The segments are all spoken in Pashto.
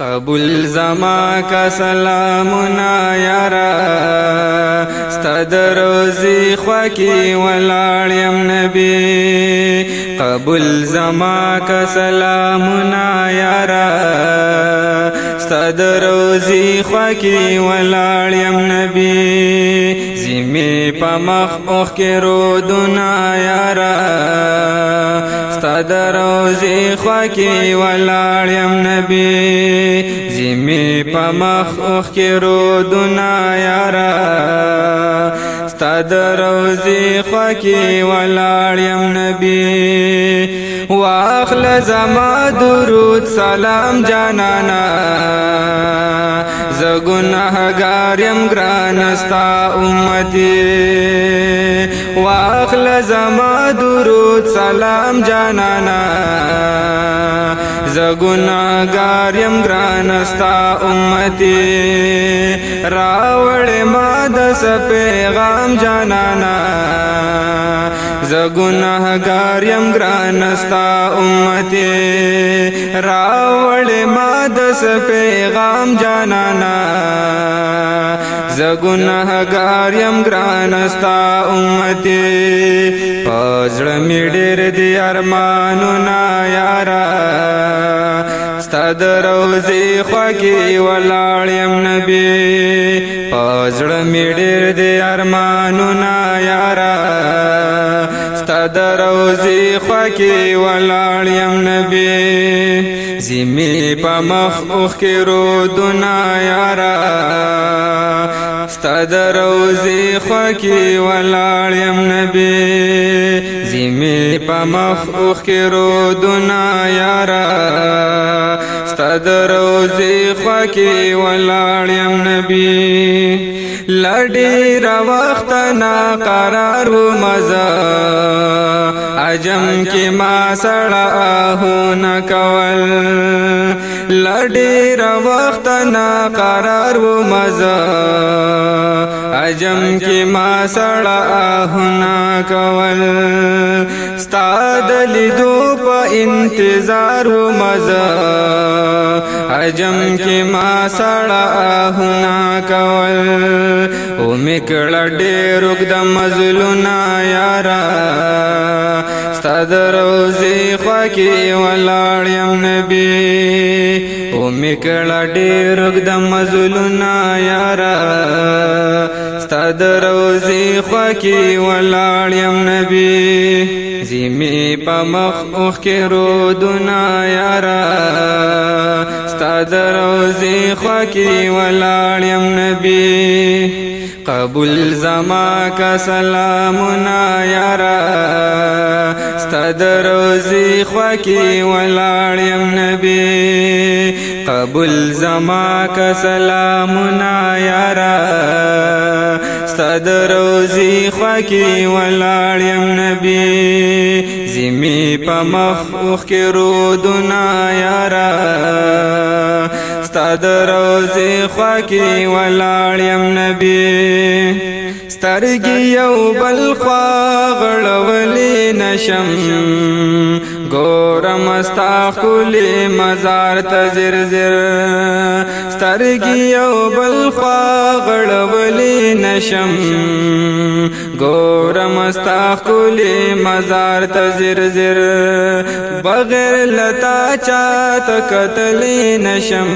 قبول زما کا سلامنا یارا ستد روزی خوکی ولاړیم نبی قبول زما کا سلامنا یارا ستد روزی خوکی ولاړیم نبی زمی پمخ اوخ کې رودنا یارا استاد روزي خوکي ولاړم نبي زمي په مخ اوخ کې رو دنا یارا استاد روزي خوکي ولاړم نبي واخل زما درود سلام جانانا زګنه غارم ګران استا امتي واخل زما درود سلام جانانا زګناګار يم ګرانستا امتي راوړ ما د پیغام جانانا زګناګار يم ګرانستا امتي راوړ ما د پیغام جانانا زګنهګار يم ګرانستا امتي پزړ می ډېر دي ارمانونه یارا ستاد روزي خوږي ولاړ يم نبي پزړ می ډېر دي ارمانونه یارا ستاد روزي خوږي ولاړ زمي په مخ اوخ کې رو دنا یارا ستاد روزي خو کې ولاړ يم نبي زمي په مخ اوخ کې رو دنا یارا ستاد روزي خو کې ولاړ يم نبي لړې را وخت نا قرار مزه عجم کې ما سړه هو نه کول لډیر وخت نه قرار و مزه عجم کې ما سړه هو نه کول ستاد لیدو په انتظار و مزه حجم کې ما سړا هنا کول او میکړ ډېر د مزلونا یارا ستاد روزي خو کې ولاړ يم نبي او میکړ ډېر د مزلونا یارا ستاد روزي خو کې ولاړ يم نبي په مخ اوخ کې رو دنا یارا ستاد روزي خو کې ولاړم نبی قبول زما کا سلامنا یارا ستاد روزي خو کې ولاړم نبی قبول زما کا سلامنا یارا ستاد روزي خو کې ولاړم نبی په مخ اوخ کې رودنا یارا ستاد روزي خوا کې ولاړ يم نبي سترګي یو بل خوا غړولې نشم ګورم استا خولې مزار ته زر زر سترګي یو بل خوا غړولې نشم ګورم ستا خولي مزار ته زر زر بغیر لتا چا ته قتل نشم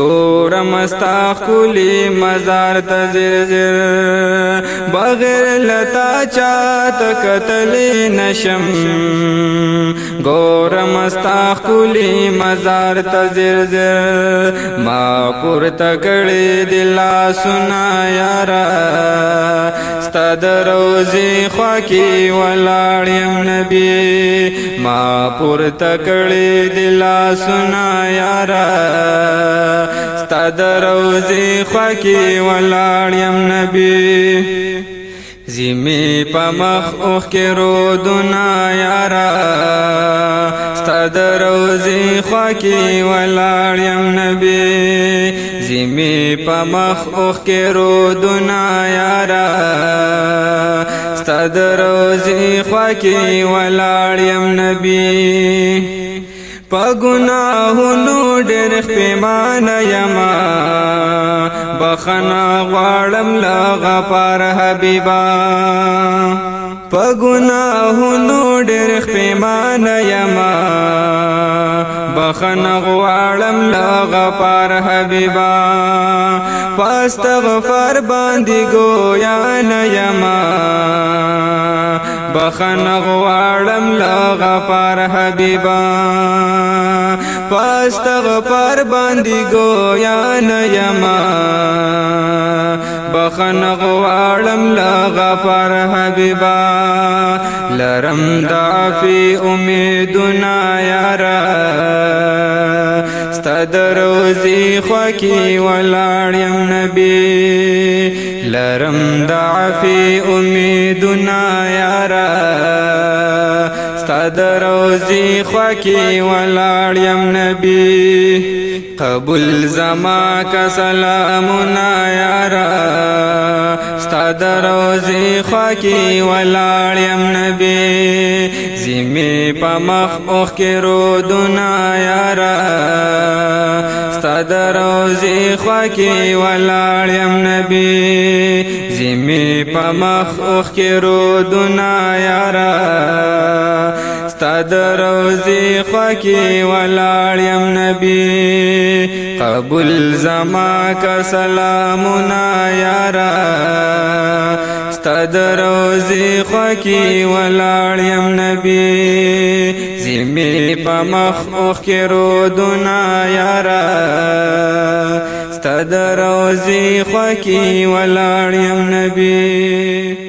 ګورم ستا خولي مزار ته زر زر بغیر لتا چات قتل نشم گورم استا خلی مزار تزر زر ما پور تکړی دلا سنا یارا ستاد روزی خواکی ولاړیم نبی ما پور تکړی دلا سنا یارا ستاد روزی خواکی ولاړیم نبی زیمی په مخ اوخ کې رودونه یارا ستا د روزې خوا کې ولاړ یم نبی زیمی په مخ اوخ کې رودونه یارا ستا د روزې خوا کې ولاړ یم نبی پګناهونو ډېر پیمانه یما بخنا غواړم لا غفار حبیبا پګناهونو ډېر پیمانه یما بخنا غواړم لا غفار حبیبا پاستغفر باندې گویا نه یما بخن غواړم لغفار حبیبا پاستغفر باندې گویا نه یما بخن غواړم لغفار حبیبا لرم دافي امیدنا یارا تدروزی خوکی ولاریم نبی لرم دعفی امیدنا یارا استاد روزي خوکي ولاړ يم نبي قبول زما کا سلامنا یارا استاد روزي خوکي ولاړ يم نبي زمي په مخ اوخ کې رودنا یارا استاد روزي خوکي ولاړ يم نبي می په مخ اوخ کې رودنا یارا ستاد روزي خوکي ولاړ يم نبي قبول زما کا سلامنا یارا ستاد روزي خوکي ولاړ يم نبي زمي په مخ اوخ کې رودنا یارا تدروزی خوکی ولا عريم نبي